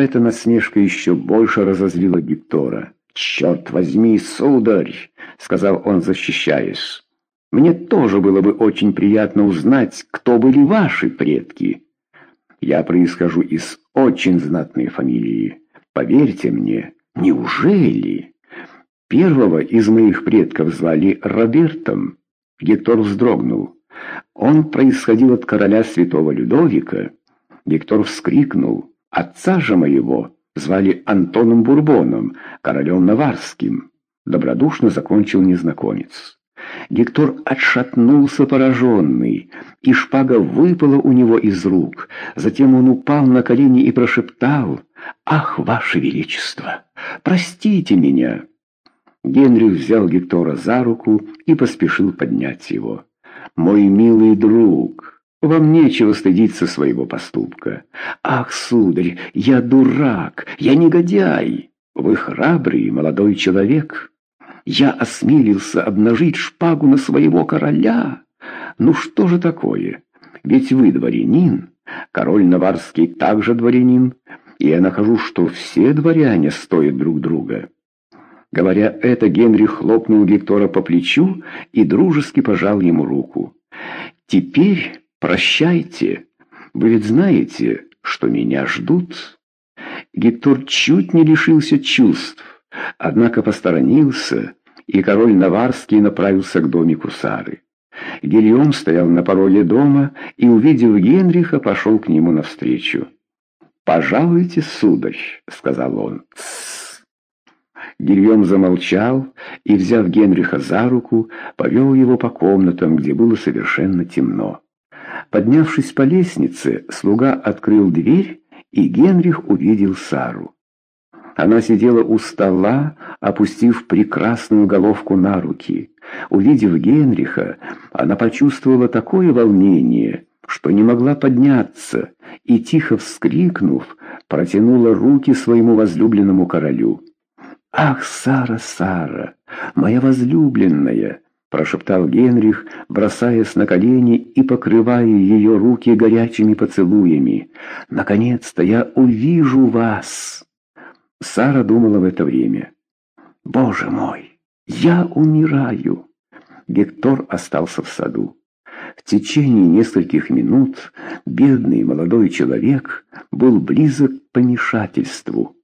Эта насмешка еще больше разозлила Гектора. «Черт возьми, сударь!» — сказал он, защищаясь. «Мне тоже было бы очень приятно узнать, кто были ваши предки. Я происхожу из очень знатной фамилии. Поверьте мне, неужели?» Первого из моих предков звали Робертом. Гектор вздрогнул. Он происходил от короля святого Людовика. Гектор вскрикнул. Отца же моего звали Антоном Бурбоном, королем Наварским. Добродушно закончил незнакомец. Гектор отшатнулся пораженный, и шпага выпала у него из рук. Затем он упал на колени и прошептал «Ах, ваше величество, простите меня!» Генрих взял Гектора за руку и поспешил поднять его. «Мой милый друг, вам нечего стыдиться своего поступка. Ах, сударь, я дурак, я негодяй. Вы храбрый молодой человек. Я осмелился обнажить шпагу на своего короля. Ну что же такое? Ведь вы дворянин, король Наварский также дворянин, и я нахожу, что все дворяне стоят друг друга». Говоря это, Генри хлопнул Гектора по плечу и дружески пожал ему руку. «Теперь прощайте. Вы ведь знаете, что меня ждут?» Гектор чуть не лишился чувств, однако посторонился, и король Наварский направился к домику Сары. Гильом стоял на пороге дома и, увидев Генриха, пошел к нему навстречу. «Пожалуйте, сударь», — сказал он. Гильем замолчал и, взяв Генриха за руку, повел его по комнатам, где было совершенно темно. Поднявшись по лестнице, слуга открыл дверь, и Генрих увидел Сару. Она сидела у стола, опустив прекрасную головку на руки. Увидев Генриха, она почувствовала такое волнение, что не могла подняться, и, тихо вскрикнув, протянула руки своему возлюбленному королю. «Ах, Сара, Сара, моя возлюбленная!» Прошептал Генрих, бросаясь на колени и покрывая ее руки горячими поцелуями. «Наконец-то я увижу вас!» Сара думала в это время. «Боже мой, я умираю!» Гектор остался в саду. В течение нескольких минут бедный молодой человек был близок к помешательству.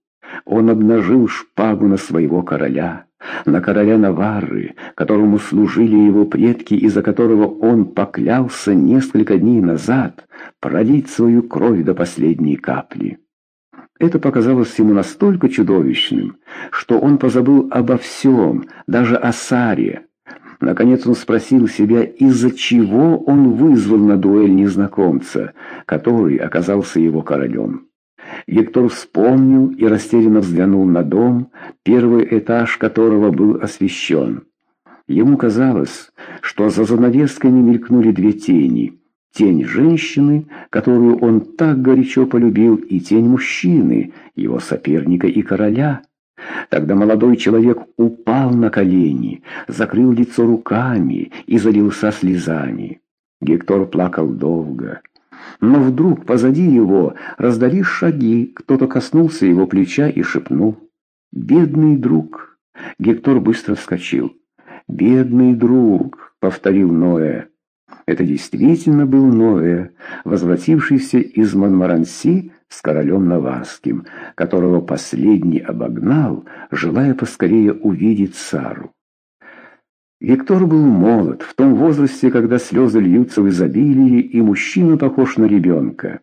Он обнажил шпагу на своего короля, на короля Наварры, которому служили его предки и за которого он поклялся несколько дней назад пролить свою кровь до последней капли. Это показалось ему настолько чудовищным, что он позабыл обо всем, даже о Саре. Наконец он спросил себя, из-за чего он вызвал на дуэль незнакомца, который оказался его королем. Гектор вспомнил и растерянно взглянул на дом, первый этаж которого был освещен. Ему казалось, что за занавесками мелькнули две тени. Тень женщины, которую он так горячо полюбил, и тень мужчины, его соперника и короля. Тогда молодой человек упал на колени, закрыл лицо руками и залился слезами. Гектор плакал долго. Но вдруг позади его раздались шаги, кто-то коснулся его плеча и шепнул. «Бедный друг!» Гектор быстро вскочил. «Бедный друг!» — повторил Ноэ. Это действительно был Ноэ, возвратившийся из Монмаранси с королем Наварским, которого последний обогнал, желая поскорее увидеть Сару. Виктор был молод, в том возрасте, когда слезы льются в изобилии, и мужчина похож на ребенка.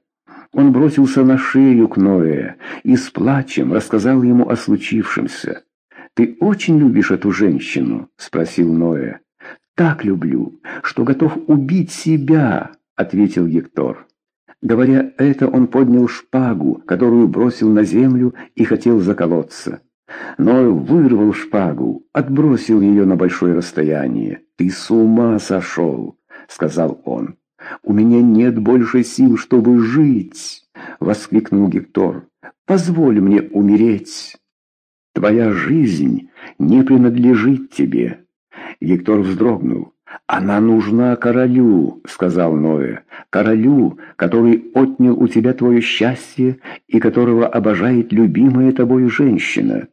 Он бросился на шею к Ноэ и с плачем рассказал ему о случившемся. «Ты очень любишь эту женщину?» — спросил Ноэ. «Так люблю, что готов убить себя», — ответил Гектор. Говоря это, он поднял шпагу, которую бросил на землю и хотел заколоться. Но вырвал шпагу, отбросил ее на большое расстояние. «Ты с ума сошел!» — сказал он. «У меня нет больше сил, чтобы жить!» — воскликнул Гектор. «Позволь мне умереть!» «Твоя жизнь не принадлежит тебе!» Гектор вздрогнул. «Она нужна королю», — сказал Ноэ, — «королю, который отнял у тебя твое счастье и которого обожает любимая тобой женщина.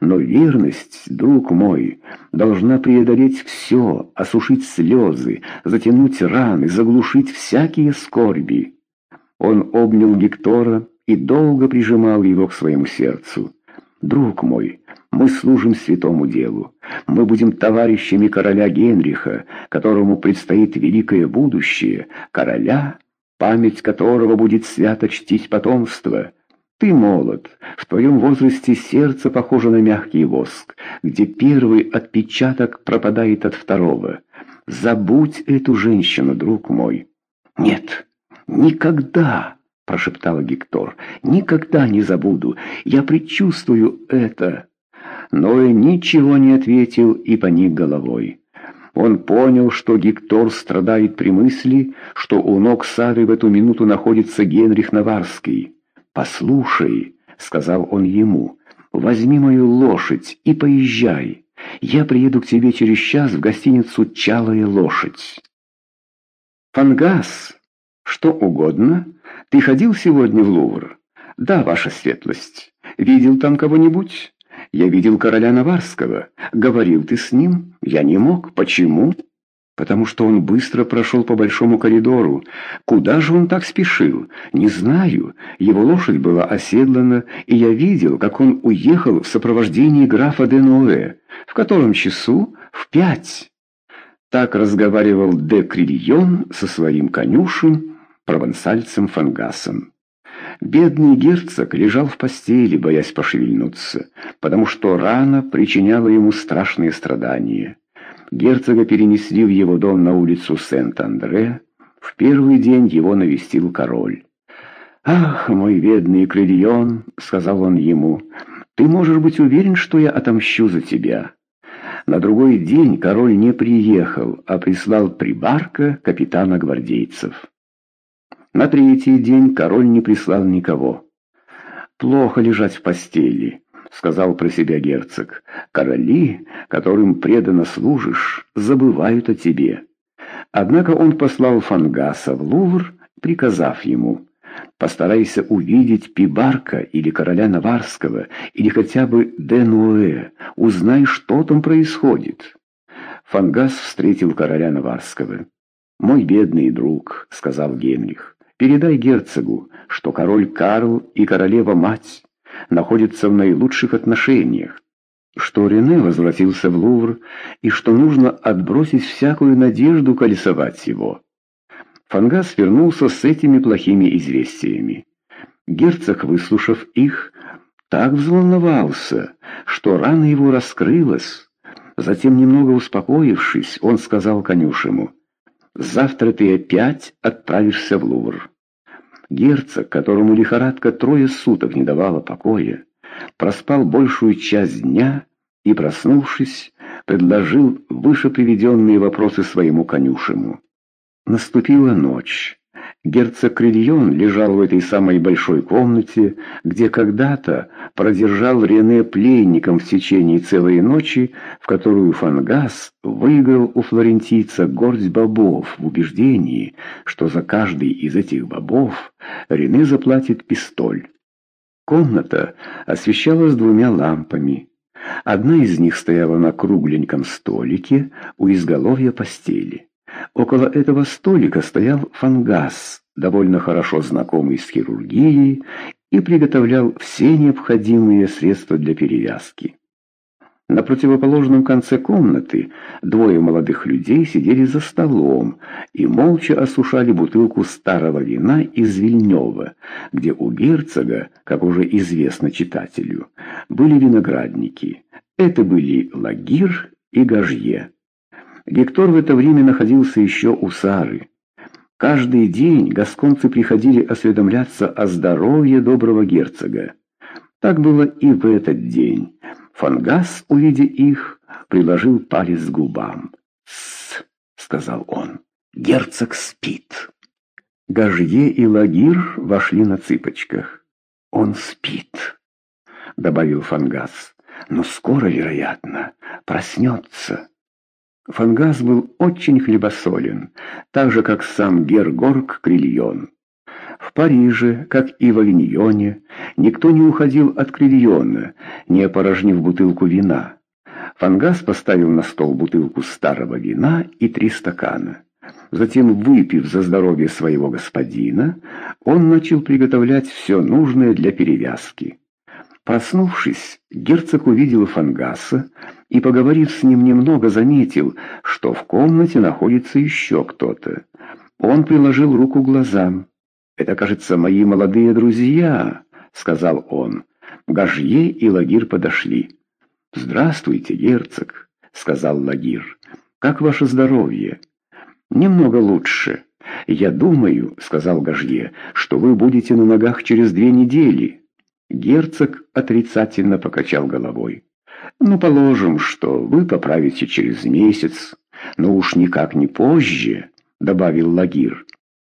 Но верность, друг мой, должна преодолеть все, осушить слезы, затянуть раны, заглушить всякие скорби». Он обнял Гектора и долго прижимал его к своему сердцу. «Друг мой, мы служим святому делу. Мы будем товарищами короля Генриха, которому предстоит великое будущее, короля, память которого будет свято чтить потомство. Ты молод, в твоем возрасте сердце похоже на мягкий воск, где первый отпечаток пропадает от второго. Забудь эту женщину, друг мой. Нет, никогда, прошептала Гектор, никогда не забуду. Я предчувствую это. Ноэ ничего не ответил и поник головой. Он понял, что Гектор страдает при мысли, что у ног Сары в эту минуту находится Генрих Наварский. «Послушай», — сказал он ему, — «возьми мою лошадь и поезжай. Я приеду к тебе через час в гостиницу «Чалая лошадь». «Фангас, что угодно? Ты ходил сегодня в Лувр?» «Да, ваша светлость. Видел там кого-нибудь?» Я видел короля Наварского. Говорил ты с ним? Я не мог. Почему? Потому что он быстро прошел по большому коридору. Куда же он так спешил? Не знаю. Его лошадь была оседлана, и я видел, как он уехал в сопровождении графа де Ноэ. В котором часу? В пять. Так разговаривал де Крильон со своим конюшем, провансальцем Фангасом. Бедный герцог лежал в постели, боясь пошевельнуться, потому что рана причиняла ему страшные страдания. Герцога перенесли в его дом на улицу Сент-Андре. В первый день его навестил король. «Ах, мой бедный Крильон», — сказал он ему, — «ты можешь быть уверен, что я отомщу за тебя». На другой день король не приехал, а прислал прибарка капитана гвардейцев. На третий день король не прислал никого. «Плохо лежать в постели», — сказал про себя герцог. «Короли, которым преданно служишь, забывают о тебе». Однако он послал Фангаса в Лувр, приказав ему «Постарайся увидеть Пибарка или короля Наварского, или хотя бы Денуэ, узнай, что там происходит». Фангас встретил короля Наварского. «Мой бедный друг», — сказал Генрих, Передай герцогу, что король Карл и королева-мать находятся в наилучших отношениях, что Рене возвратился в Лувр и что нужно отбросить всякую надежду колесовать его. Фангас вернулся с этими плохими известиями. Герцог, выслушав их, так взволновался, что рана его раскрылась. Затем, немного успокоившись, он сказал конюшему, Завтра ты опять отправишься в Лувр. Герцог, которому лихорадка трое суток не давала покоя, проспал большую часть дня и, проснувшись, предложил выше приведенные вопросы своему конюшему. Наступила ночь. Герцог Крильон лежал в этой самой большой комнате, где когда-то продержал Рене пленником в течение целой ночи, в которую Фангас выиграл у флорентийца горсть бобов в убеждении, что за каждый из этих бобов Рене заплатит пистоль. Комната освещалась двумя лампами. Одна из них стояла на кругленьком столике у изголовья постели. Около этого столика стоял фангас, довольно хорошо знакомый с хирургией, и приготовлял все необходимые средства для перевязки. На противоположном конце комнаты двое молодых людей сидели за столом и молча осушали бутылку старого вина из Вильнева, где у герцога, как уже известно читателю, были виноградники. Это были Лагир и Гажье. Гектор в это время находился еще у Сары. Каждый день гасконцы приходили осведомляться о здоровье доброго герцога. Так было и в этот день. Фангас, увидя их, приложил палец к губам. «Тссс», — сказал он, — «герцог спит». Гажье и Лагир вошли на цыпочках. «Он спит», — добавил Фангас, — «но скоро, вероятно, проснется». Фангас был очень хлебосолен, так же, как сам Гергорг Крильон. В Париже, как и в Авиньоне, никто не уходил от Крильона, не опорожнив бутылку вина. Фангас поставил на стол бутылку старого вина и три стакана. Затем, выпив за здоровье своего господина, он начал приготовлять все нужное для перевязки. Проснувшись, герцог увидел Фангаса и, поговорив с ним немного, заметил, что в комнате находится еще кто-то. Он приложил руку к глазам. «Это, кажется, мои молодые друзья», — сказал он. Гажье и Лагир подошли. «Здравствуйте, герцог», — сказал Лагир. «Как ваше здоровье?» «Немного лучше. Я думаю», — сказал Гажье, — «что вы будете на ногах через две недели». Герцог отрицательно покачал головой. «Ну, положим, что вы поправите через месяц, но уж никак не позже», — добавил Лагир.